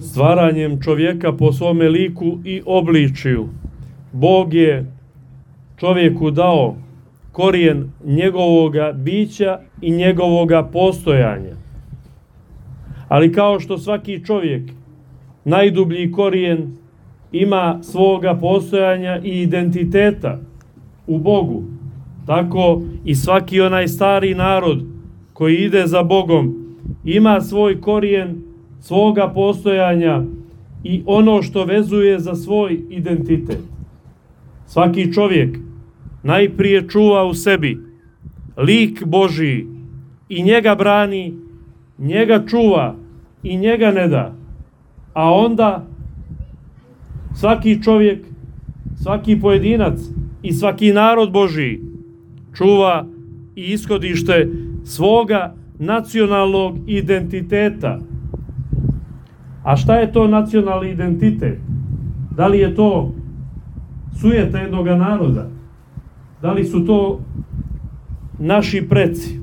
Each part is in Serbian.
Stvaranjem čovjeka po svome liku i obličiju, Bog je čovjeku dao korijen njegovoga bića i njegovoga postojanja. Ali kao što svaki čovjek, najdublji korijen ima svoga postojanja i identiteta u Bogu, tako i svaki onaj stari narod koji ide za Bogom ima svoj korijen svoga postojanja i ono što vezuje za svoj identitet. Svaki čovjek najprije čuva u sebi lik Božiji i njega brani, njega čuva i njega ne da. A onda svaki čovjek, svaki pojedinac i svaki narod Božiji čuva i ishodište svoga nacionalnog identiteta. A šta je to nacionalni identitet? Da li je to sujeta jednog naroda? Da li su to naši preci?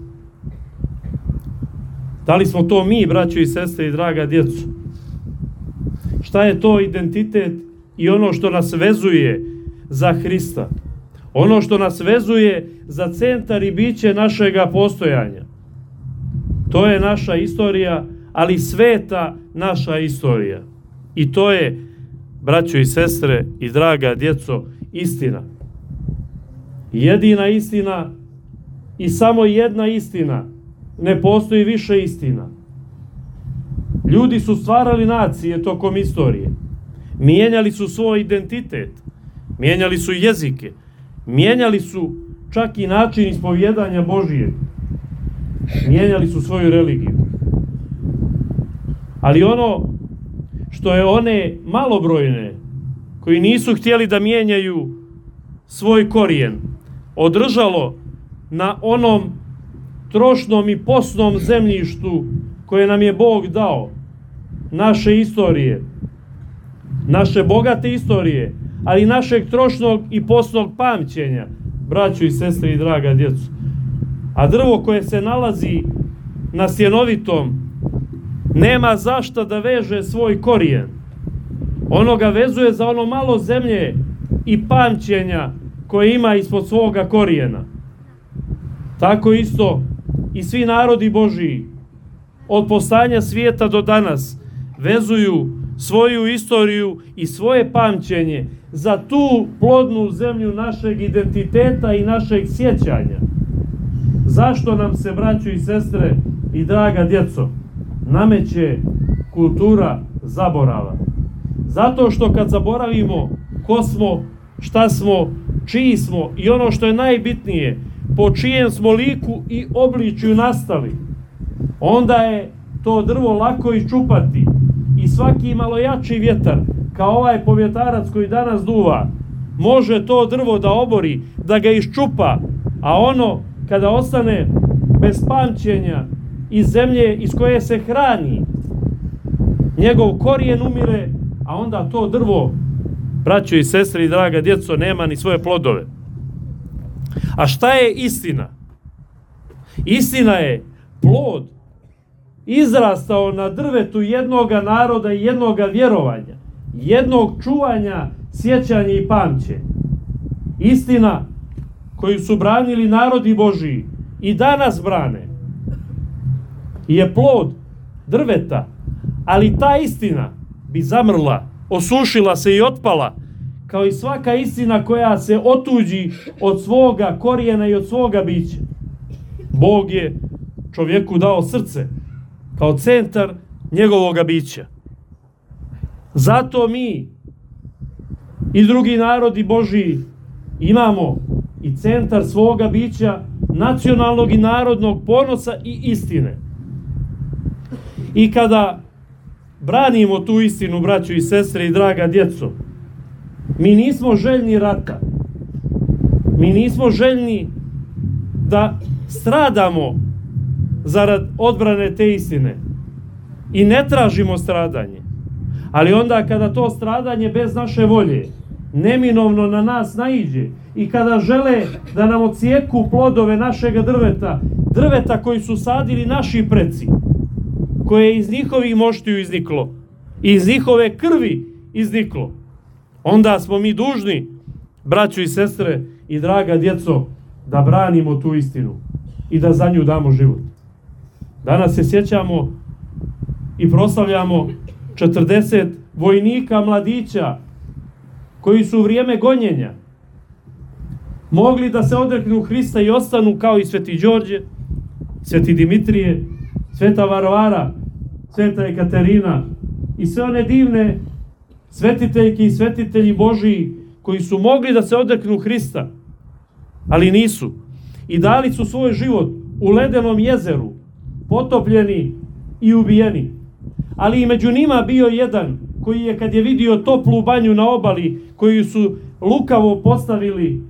Da li smo to mi, braćo i sestre i draga djecu? Šta je to identitet i ono što nas vezuje za Hrista? Ono što nas vezuje za centar i biće našega postojanja. To je naša istorija, ali sveta naša istorija. I to je, braćo i sestre i draga djeco, istina. Jedina istina i samo jedna istina. Ne postoji više istina. Ljudi su stvarali nacije tokom istorije. Mijenjali su svoj identitet. Mijenjali su jezike. Mijenjali su čak i način ispovjedanja Božije. Mijenjali su svoju religiju. Ali ono što je one malobrojne, koji nisu htjeli da mijenjaju svoj korijen, održalo na onom trošnom i posnom zemljištu koje nam je Bog dao, naše istorije, naše bogate istorije, ali našeg trošnog i posnog pamćenja, braćo i sestre i draga djecu. A drvo koje se nalazi na stjenovitom nema zašta da veže svoj korijen. Ono ga vezuje za ono malo zemlje i pamćenja koje ima ispod svoga korijena. Tako isto i svi narodi Božiji od postanja svijeta do danas vezuju svoju istoriju i svoje pamćenje za tu plodnu zemlju našeg identiteta i našeg sjećanja. Zašto nam se, braćo i sestre i draga djeco, nameće kultura zaborava? Zato što kad zaboravimo ko smo, šta smo, čiji smo i ono što je najbitnije, po čijem smo liku i obličju nastali, onda je to drvo lako iščupati i svaki malo jači vjetar, kao ovaj povjetarac koji danas duva, može to drvo da obori, da ga iščupa, a ono kada ostane bez pamćenja iz zemlje iz koje se hrani, njegov korijen umire, a onda to drvo, braćo i sestre i draga djeco, nema ni svoje plodove. A šta je istina? Istina je plod izrastao na drvetu jednoga naroda i jednoga vjerovanja, jednog čuvanja, sjećanja i pamćenja. Istina koju su branili narodi Božiji i danas brane je plod drveta, ali ta istina bi zamrla, osušila se i otpala kao i svaka istina koja se otuđi od svoga korijena i od svoga bića. Bog je čovjeku dao srce kao centar njegovog bića. Zato mi i drugi narodi Božiji imamo i centar svoga bića nacionalnog i narodnog ponosa i istine. I kada branimo tu istinu, braćo i sestre i draga djeco, mi nismo željni rata. Mi nismo željni da stradamo zarad odbrane te istine. I ne tražimo stradanje. Ali onda kada to stradanje bez naše volje neminovno na nas naiđe i kada žele da nam ocijeku plodove našega drveta, drveta koji su sadili naši preci, koje je iz njihovih moštiju izniklo, iz njihove krvi izniklo, onda smo mi dužni, braćo i sestre i draga djeco, da branimo tu istinu i da za nju damo život. Danas se sjećamo i proslavljamo 40 vojnika mladića koji su u vrijeme gonjenja mogli da se odreknu Hrista i ostanu kao i Sveti Đorđe, Sveti Dimitrije, Sveta Varvara, Sveta Ekaterina i sve one divne svetiteljke i svetitelji Božiji koji su mogli da se odreknu Hrista, ali nisu. I dali su svoj život u ledenom jezeru, potopljeni i ubijeni. Ali i među njima bio jedan koji je kad je vidio toplu banju na obali koju su lukavo postavili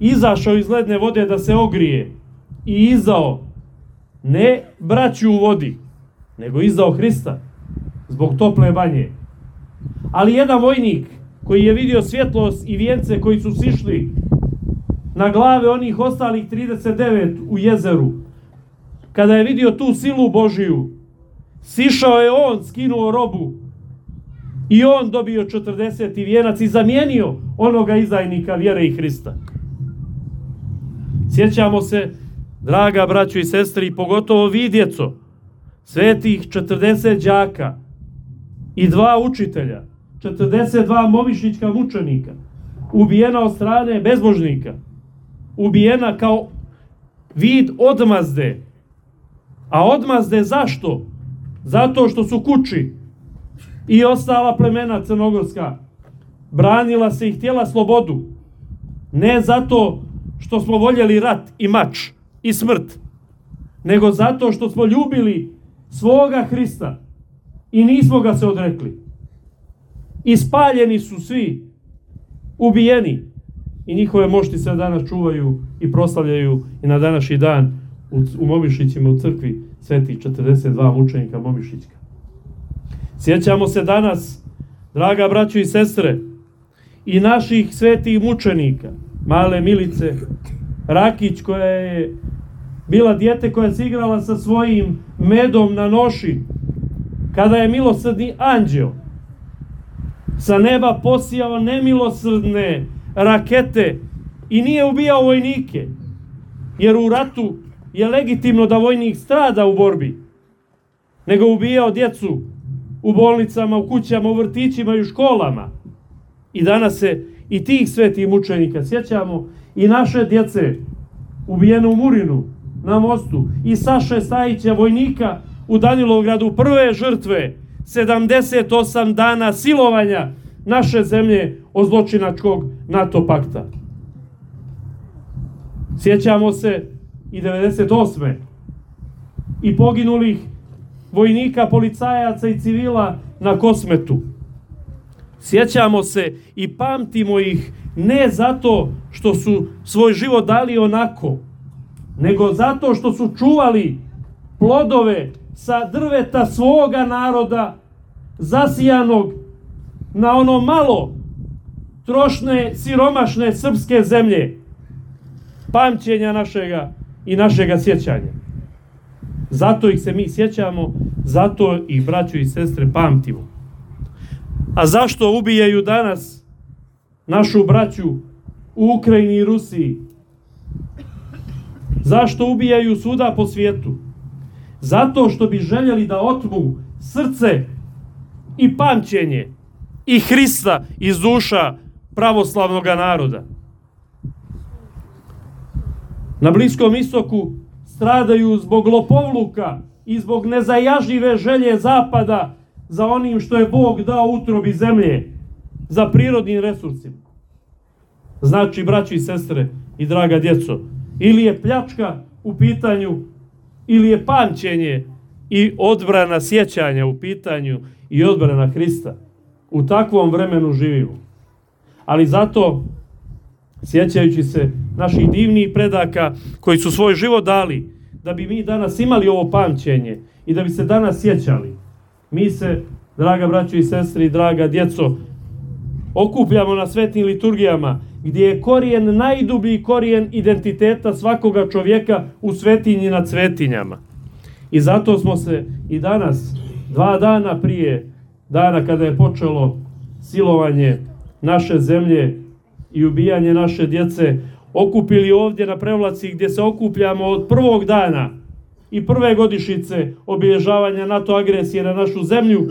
izašao iz ledne vode da se ogrije i izdao ne braću u vodi nego izdao Hrista zbog tople banje ali jedan vojnik koji je vidio svjetlost i vijence koji su sišli na glave onih ostalih 39 u jezeru kada je vidio tu silu Božiju sišao je on, skinuo robu i on dobio 40. vijenac i zamijenio onoga izdajnika vjere i Hrista. Sjećamo se, draga braćo i sestri, pogotovo vi djeco, svetih 40 đaka i dva učitelja, 42 movišnička mučenika, ubijena od strane bezbožnika, ubijena kao vid odmazde. A odmazde zašto? Zato što su kući i ostala plemena crnogorska branila se i htjela slobodu. Ne zato što smo voljeli rat i mač i smrt, nego zato što smo ljubili svoga Hrista i nismo ga se odrekli. I spaljeni su svi, ubijeni i njihove mošti se danas čuvaju i proslavljaju i na današnji dan u, u Momišićima u crkvi sveti 42 mučenika Momišićka. Sjećamo se danas, draga braćo i sestre, i naših svetih mučenika, male Milice, Rakić koja je bila dijete koja se igrala sa svojim medom na noši, kada je milosrdni anđeo sa neba posijao nemilosrdne rakete i nije ubijao vojnike, jer u ratu je legitimno da vojnik strada u borbi, nego ubijao djecu u bolnicama, u kućama, u vrtićima i u školama. I danas se i tih svetih mučenika sjećamo i naše djece ubijene u Murinu, na mostu, i Saše Stajića, vojnika u Danilovgradu, prve žrtve, 78 dana silovanja naše zemlje od zločinačkog NATO pakta. Sjećamo se i 98. i poginulih vojnika, policajaca i civila na kosmetu. Sjećamo se i pamtimo ih ne zato što su svoj život dali onako, nego zato što su čuvali plodove sa drveta svoga naroda zasijanog na ono malo trošne, siromašne srpske zemlje pamćenja našega i našega sjećanja. Zato ih se mi sjećamo, zato ih braćo i sestre pamtimo. A zašto ubijaju danas našu braću u Ukrajini i Rusiji? Zašto ubijaju suda po svijetu? Zato što bi željeli da otmu srce i pamćenje i Hrista iz duša pravoslavnog naroda. Na Bliskom istoku stradaju zbog lopovluka i zbog nezajažljive želje zapada za onim što je Bog dao utrobi zemlje, za prirodnim resursima. Znači, braći i sestre i draga djeco, ili je pljačka u pitanju, ili je pamćenje i odbrana sjećanja u pitanju i odbrana Hrista. U takvom vremenu živimo. Ali zato, sjećajući se naših divnih predaka koji su svoj život dali, da bi mi danas imali ovo pamćenje i da bi se danas sjećali, mi se, draga braćo i sestri draga djeco, okupljamo na svetim liturgijama, gdje je korijen najdublji korijen identiteta svakoga čovjeka u svetinji nad svetinjama. I zato smo se i danas, dva dana prije dana kada je počelo silovanje naše zemlje i ubijanje naše djece, okupili ovdje na prevlaci gdje se okupljamo od prvog dana i prve godišice obilježavanja NATO agresije na našu zemlju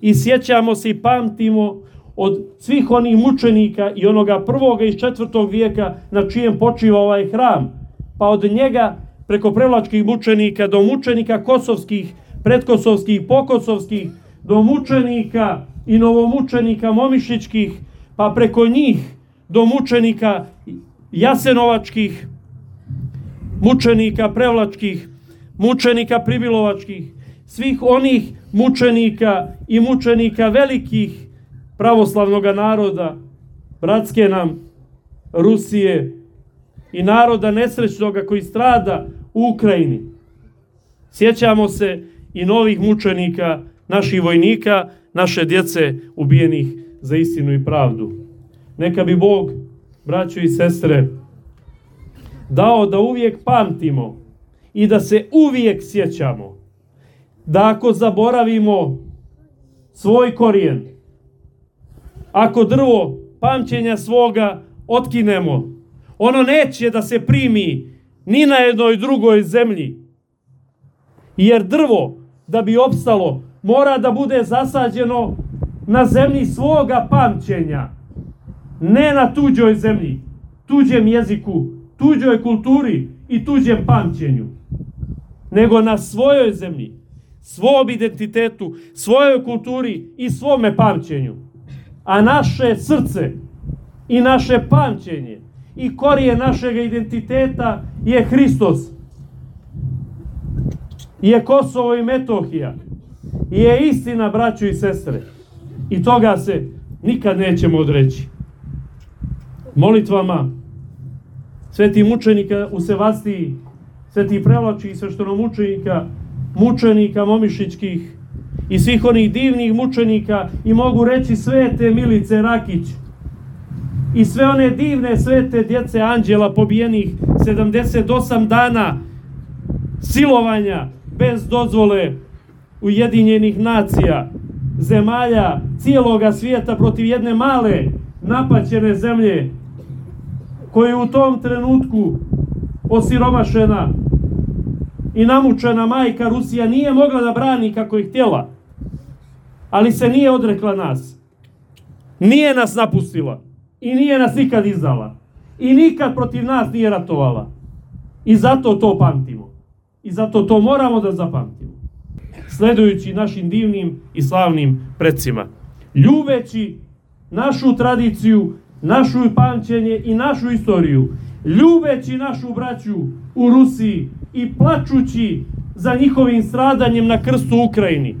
i sjećamo se i pamtimo od svih onih mučenika i onoga prvoga iz četvrtog vijeka na čijem počiva ovaj hram, pa od njega preko prevlačkih mučenika do mučenika kosovskih, predkosovskih, pokosovskih, do mučenika i novomučenika momišićkih, pa preko njih do mučenika jasenovačkih, mučenika prevlačkih, mučenika pribilovačkih, svih onih mučenika i mučenika velikih pravoslavnog naroda, bratske nam Rusije i naroda nesrećnoga koji strada u Ukrajini. Sjećamo se i novih mučenika, naših vojnika, naše djece ubijenih za istinu i pravdu. Neka bi Bog, braćo i sestre, dao da uvijek pamtimo i da se uvijek sjećamo da ako zaboravimo svoj korijen, ako drvo pamćenja svoga otkinemo, ono neće da se primi ni na jednoj drugoj zemlji. Jer drvo, da bi opstalo, mora da bude zasađeno na zemlji svoga pamćenja. Ne na tuđoj zemlji, tuđem jeziku, tuđoj kulturi i tuđem pamćenju. Nego na svojoj zemlji, svom identitetu, svojoj kulturi i svome pamćenju. A naše srce i naše pamćenje i korije našeg identiteta je Hristos. Je Kosovo i Metohija. Je istina, braćo i sestre. I toga se nikad nećemo odreći. Molitvama sveti mučenika u Sevastiji, sveti prelači i sveštenomučenika, mučenika momišićkih i svih onih divnih mučenika i mogu reći svete Milice Rakić. I sve one divne svete djece anđela pobijenih 78 dana silovanja bez dozvole Ujedinjenih nacija, zemalja cijeloga svijeta protiv jedne male napaćene zemlje koja je u tom trenutku osiromašena i namučena majka Rusija nije mogla da brani kako je htjela, ali se nije odrekla nas. Nije nas napustila i nije nas nikad izdala. I nikad protiv nas nije ratovala. I zato to pamtimo. I zato to moramo da zapamtimo. Sledujući našim divnim i slavnim predsima. Ljubeći našu tradiciju, našu pamćenje i našu istoriju. Ljubeći našu braću u Rusiji i plačući za njihovim stradanjem na krstu Ukrajini.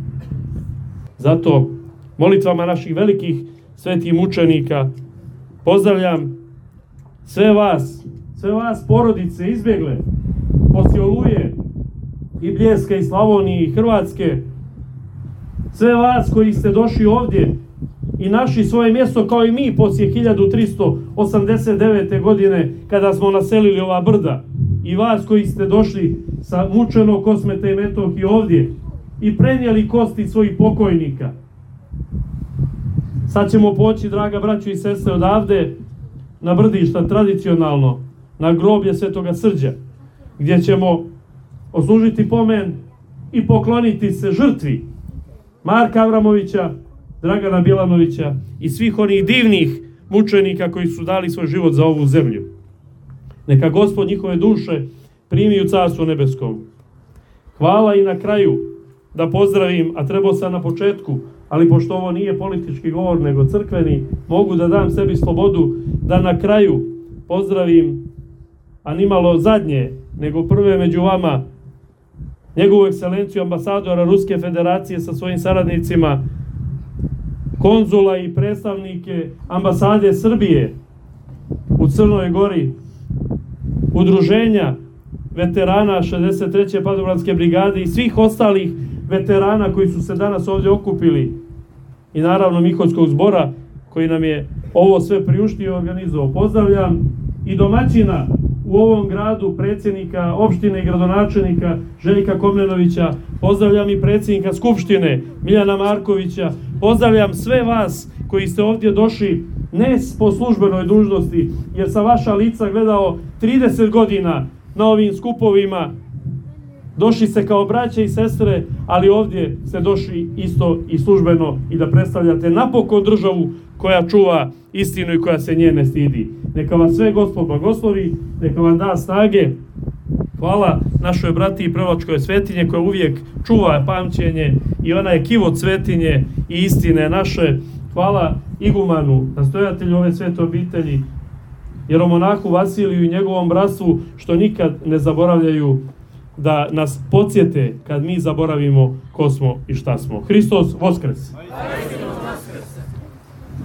Zato molitvama naših velikih svetih mučenika pozdravljam sve vas, sve vas porodice izbjegle poslije Oluje i Bljeska i Slavonije i Hrvatske, sve vas koji ste došli ovdje i našli svoje mjesto kao i mi poslije 1389. godine kada smo naselili ova brda i vas koji ste došli sa mučenog kosmeta i metohije ovdje i prenijeli kosti svojih pokojnika. Sad ćemo poći, draga braćo i sestre, odavde na brdišta tradicionalno, na groblje Svetoga Srđa, gdje ćemo oslužiti pomen i pokloniti se žrtvi Marka Avramovića, Dragana Bilanovića i svih onih divnih mučenika koji su dali svoj život za ovu zemlju. Neka gospod njihove duše primi u carstvu nebeskom. Hvala i na kraju da pozdravim, a trebao sam na početku, ali pošto ovo nije politički govor, nego crkveni, mogu da dam sebi slobodu da na kraju pozdravim, a nimalo zadnje, nego prve među vama, njegovu ekscelenciju ambasadora Ruske federacije sa svojim saradnicima, konzula i predstavnike ambasade Srbije u Crnoj Gori, udruženja veterana 63. padobranske brigade i svih ostalih veterana koji su se danas ovdje okupili i naravno Miholjskog zbora koji nam je ovo sve priuštio i organizovao. Pozdravljam i domaćina u ovom gradu predsjednika opštine i gradonačelnika Željka Komnenovića, pozdravljam i predsjednika Skupštine Miljana Markovića, pozdravljam sve vas koji ste ovdje došli ne po službenoj dužnosti, jer sa vaša lica gledao 30 godina na ovim skupovima, došli se kao braće i sestre, ali ovdje ste došli isto i službeno i da predstavljate napokon državu koja čuva istinu i koja se nje ne stidi. Neka vas sve gospod blagoslovi, neka vam da snage. Hvala našoj brati i proročkoj svetinje koja uvijek čuva pamćenje i ona je kivo svetinje i istine naše. Hvala igumanu, nastojatelju ove svete obitelji, jeromonahu Vasiliju i njegovom bratstvu što nikad ne zaboravljaju da nas podsjete kad mi zaboravimo ko smo i šta smo. Hristos Voskres!